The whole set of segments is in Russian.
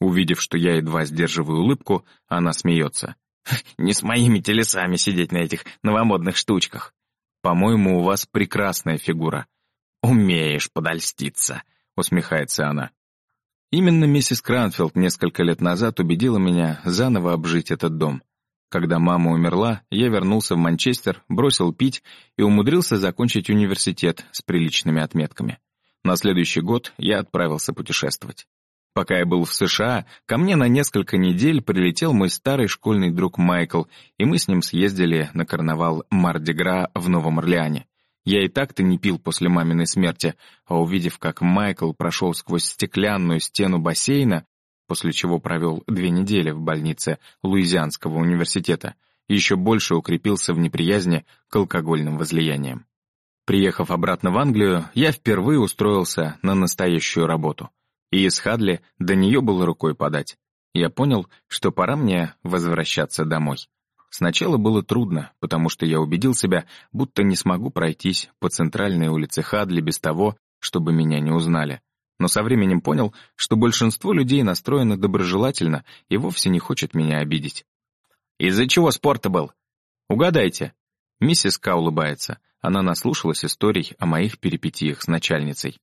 Увидев, что я едва сдерживаю улыбку, она смеется. «Не с моими телесами сидеть на этих новомодных штучках. По-моему, у вас прекрасная фигура. Умеешь подольститься», — усмехается она. Именно миссис Кранфилд несколько лет назад убедила меня заново обжить этот дом. Когда мама умерла, я вернулся в Манчестер, бросил пить и умудрился закончить университет с приличными отметками. На следующий год я отправился путешествовать. Пока я был в США, ко мне на несколько недель прилетел мой старый школьный друг Майкл, и мы с ним съездили на карнавал Мардигра в Новом Орлеане. Я и так-то не пил после маминой смерти, а увидев, как Майкл прошел сквозь стеклянную стену бассейна, после чего провел две недели в больнице Луизианского университета, еще больше укрепился в неприязни к алкогольным возлияниям. Приехав обратно в Англию, я впервые устроился на настоящую работу. И из Хадли до нее было рукой подать. Я понял, что пора мне возвращаться домой. Сначала было трудно, потому что я убедил себя, будто не смогу пройтись по центральной улице Хадли без того, чтобы меня не узнали. Но со временем понял, что большинство людей настроено доброжелательно и вовсе не хочет меня обидеть. «Из-за чего спорта был?» «Угадайте». Миссис Ка улыбается. Она наслушалась историй о моих перипетиях с начальницей.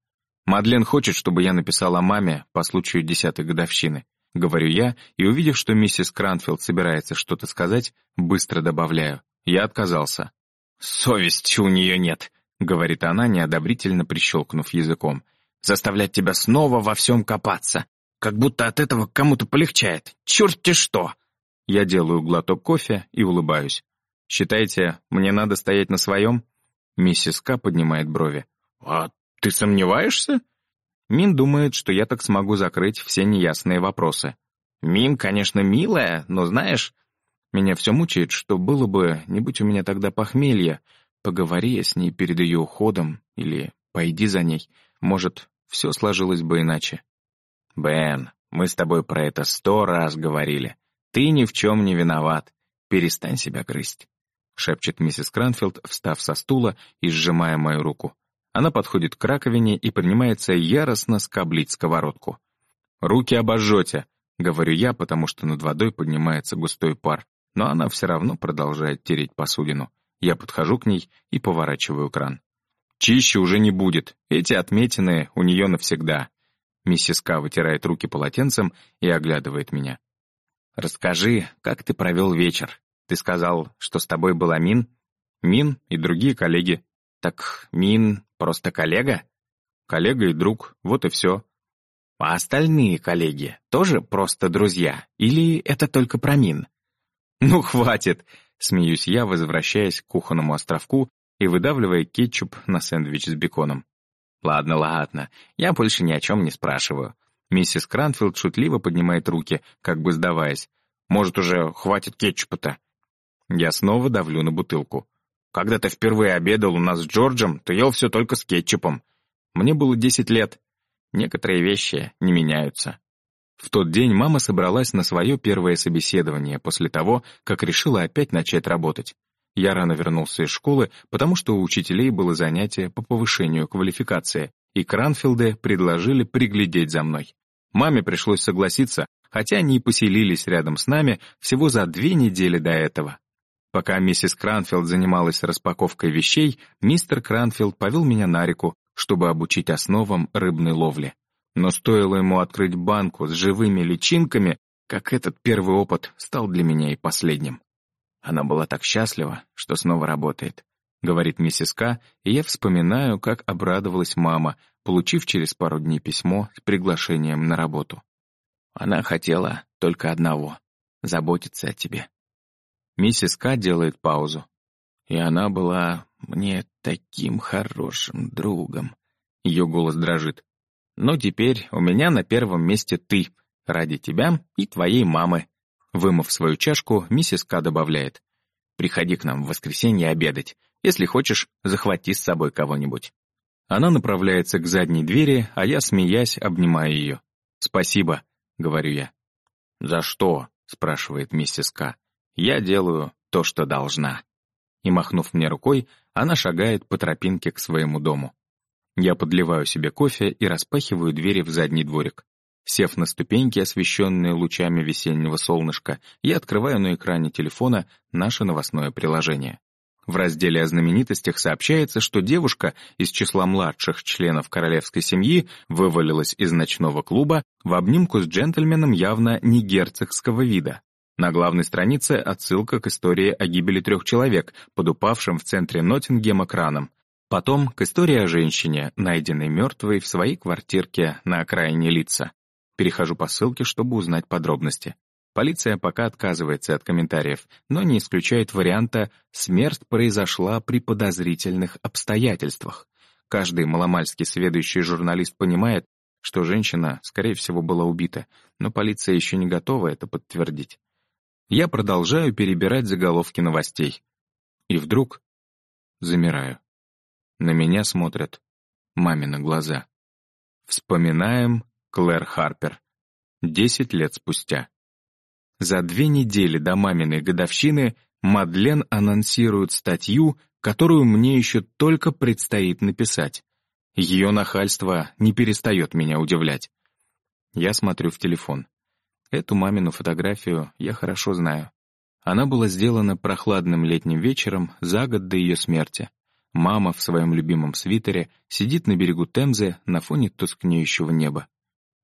«Мадлен хочет, чтобы я написал о маме по случаю десятой годовщины. Говорю я, и увидев, что миссис Кранфилд собирается что-то сказать, быстро добавляю. Я отказался. «Совести у нее нет», — говорит она, неодобрительно прищелкнув языком. «Заставлять тебя снова во всем копаться. Как будто от этого кому-то полегчает. Черт-те что!» Я делаю глоток кофе и улыбаюсь. «Считаете, мне надо стоять на своем?» Миссис К поднимает брови. «А ты сомневаешься?» Мин думает, что я так смогу закрыть все неясные вопросы. Мин, конечно, милая, но знаешь, меня все мучает, что было бы, не будь у меня тогда похмелья, поговори я с ней перед ее уходом или пойди за ней, может, все сложилось бы иначе. Бен, мы с тобой про это сто раз говорили. Ты ни в чем не виноват. Перестань себя грызть. Шепчет миссис Кранфилд, встав со стула и сжимая мою руку. Она подходит к раковине и принимается яростно скоблить сковородку. «Руки обожжете», — говорю я, потому что над водой поднимается густой пар, но она все равно продолжает тереть посудину. Я подхожу к ней и поворачиваю кран. «Чище уже не будет, эти отметины у нее навсегда». Миссис К вытирает руки полотенцем и оглядывает меня. «Расскажи, как ты провел вечер? Ты сказал, что с тобой была Мин?» «Мин и другие коллеги». «Так Мин Просто коллега? Коллега и друг, вот и все. А остальные коллеги тоже просто друзья? Или это только про Мин? Ну, хватит, смеюсь я, возвращаясь к кухонному островку и выдавливая кетчуп на сэндвич с беконом. Ладно, ладно, я больше ни о чем не спрашиваю. Миссис Кранфилд шутливо поднимает руки, как бы сдаваясь. Может, уже хватит кетчупа-то? Я снова давлю на бутылку. Когда ты впервые обедал у нас с Джорджем, то ел все только с кетчупом. Мне было десять лет. Некоторые вещи не меняются. В тот день мама собралась на свое первое собеседование после того, как решила опять начать работать. Я рано вернулся из школы, потому что у учителей было занятие по повышению квалификации, и Кранфилды предложили приглядеть за мной. Маме пришлось согласиться, хотя они и поселились рядом с нами всего за две недели до этого. Пока миссис Кранфилд занималась распаковкой вещей, мистер Кранфилд повел меня на реку, чтобы обучить основам рыбной ловли. Но стоило ему открыть банку с живыми личинками, как этот первый опыт стал для меня и последним. Она была так счастлива, что снова работает, говорит миссис К, и я вспоминаю, как обрадовалась мама, получив через пару дней письмо с приглашением на работу. Она хотела только одного — заботиться о тебе. Миссис К делает паузу. И она была мне таким хорошим другом. Ее голос дрожит. Но теперь у меня на первом месте ты, ради тебя и твоей мамы. Вымыв свою чашку, миссис К добавляет. Приходи к нам в воскресенье обедать. Если хочешь, захвати с собой кого-нибудь. Она направляется к задней двери, а я, смеясь, обнимаю ее. «Спасибо», — говорю я. «За что?» — спрашивает миссис К. Я делаю то, что должна. И, махнув мне рукой, она шагает по тропинке к своему дому. Я подливаю себе кофе и распахиваю двери в задний дворик. Сев на ступеньки, освещенные лучами весеннего солнышка, я открываю на экране телефона наше новостное приложение. В разделе о знаменитостях сообщается, что девушка из числа младших членов королевской семьи вывалилась из ночного клуба в обнимку с джентльменом явно не герцогского вида. На главной странице отсылка к истории о гибели трех человек, под упавшим в центре Ноттингема краном. Потом к истории о женщине, найденной мертвой в своей квартирке на окраине лица. Перехожу по ссылке, чтобы узнать подробности. Полиция пока отказывается от комментариев, но не исключает варианта «смерть произошла при подозрительных обстоятельствах». Каждый маломальски сведущий журналист понимает, что женщина, скорее всего, была убита, но полиция еще не готова это подтвердить. Я продолжаю перебирать заголовки новостей. И вдруг замираю. На меня смотрят мамины глаза. Вспоминаем Клэр Харпер. Десять лет спустя. За две недели до маминой годовщины Мадлен анонсирует статью, которую мне еще только предстоит написать. Ее нахальство не перестает меня удивлять. Я смотрю в телефон. Эту мамину фотографию я хорошо знаю. Она была сделана прохладным летним вечером за год до ее смерти. Мама в своем любимом свитере сидит на берегу Темзы на фоне тускнеющего неба.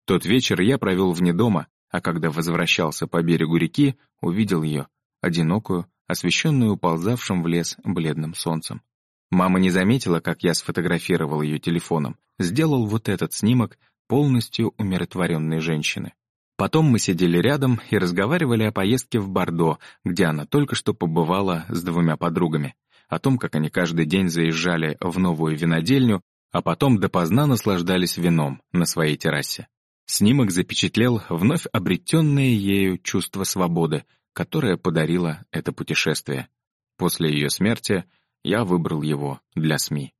Тот вечер я провел вне дома, а когда возвращался по берегу реки, увидел ее, одинокую, освещенную уползавшим в лес бледным солнцем. Мама не заметила, как я сфотографировал ее телефоном, сделал вот этот снимок полностью умиротворенной женщины. Потом мы сидели рядом и разговаривали о поездке в Бордо, где она только что побывала с двумя подругами, о том, как они каждый день заезжали в новую винодельню, а потом допоздна наслаждались вином на своей террасе. Снимок запечатлел вновь обретенное ею чувство свободы, которое подарило это путешествие. После ее смерти я выбрал его для СМИ.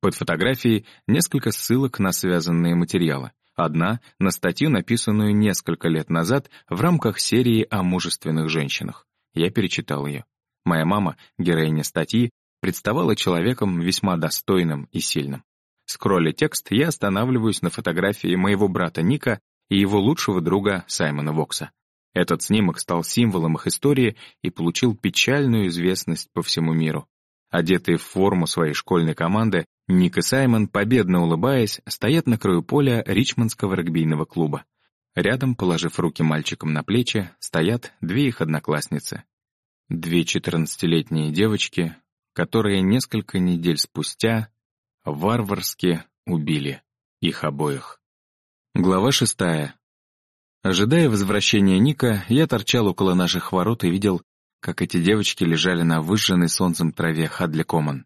Под фотографией несколько ссылок на связанные материалы. Одна — на статью, написанную несколько лет назад в рамках серии о мужественных женщинах. Я перечитал ее. Моя мама, героиня статьи, представала человеком весьма достойным и сильным. Скролля текст, я останавливаюсь на фотографии моего брата Ника и его лучшего друга Саймона Вокса. Этот снимок стал символом их истории и получил печальную известность по всему миру. Одетые в форму своей школьной команды, Ник и Саймон, победно улыбаясь, стоят на краю поля Ричмондского регбийного клуба. Рядом, положив руки мальчикам на плечи, стоят две их одноклассницы. Две четырнадцатилетние девочки, которые несколько недель спустя варварски убили их обоих. Глава шестая. Ожидая возвращения Ника, я торчал около наших ворот и видел, как эти девочки лежали на выжженной солнцем траве Хадли Коммон.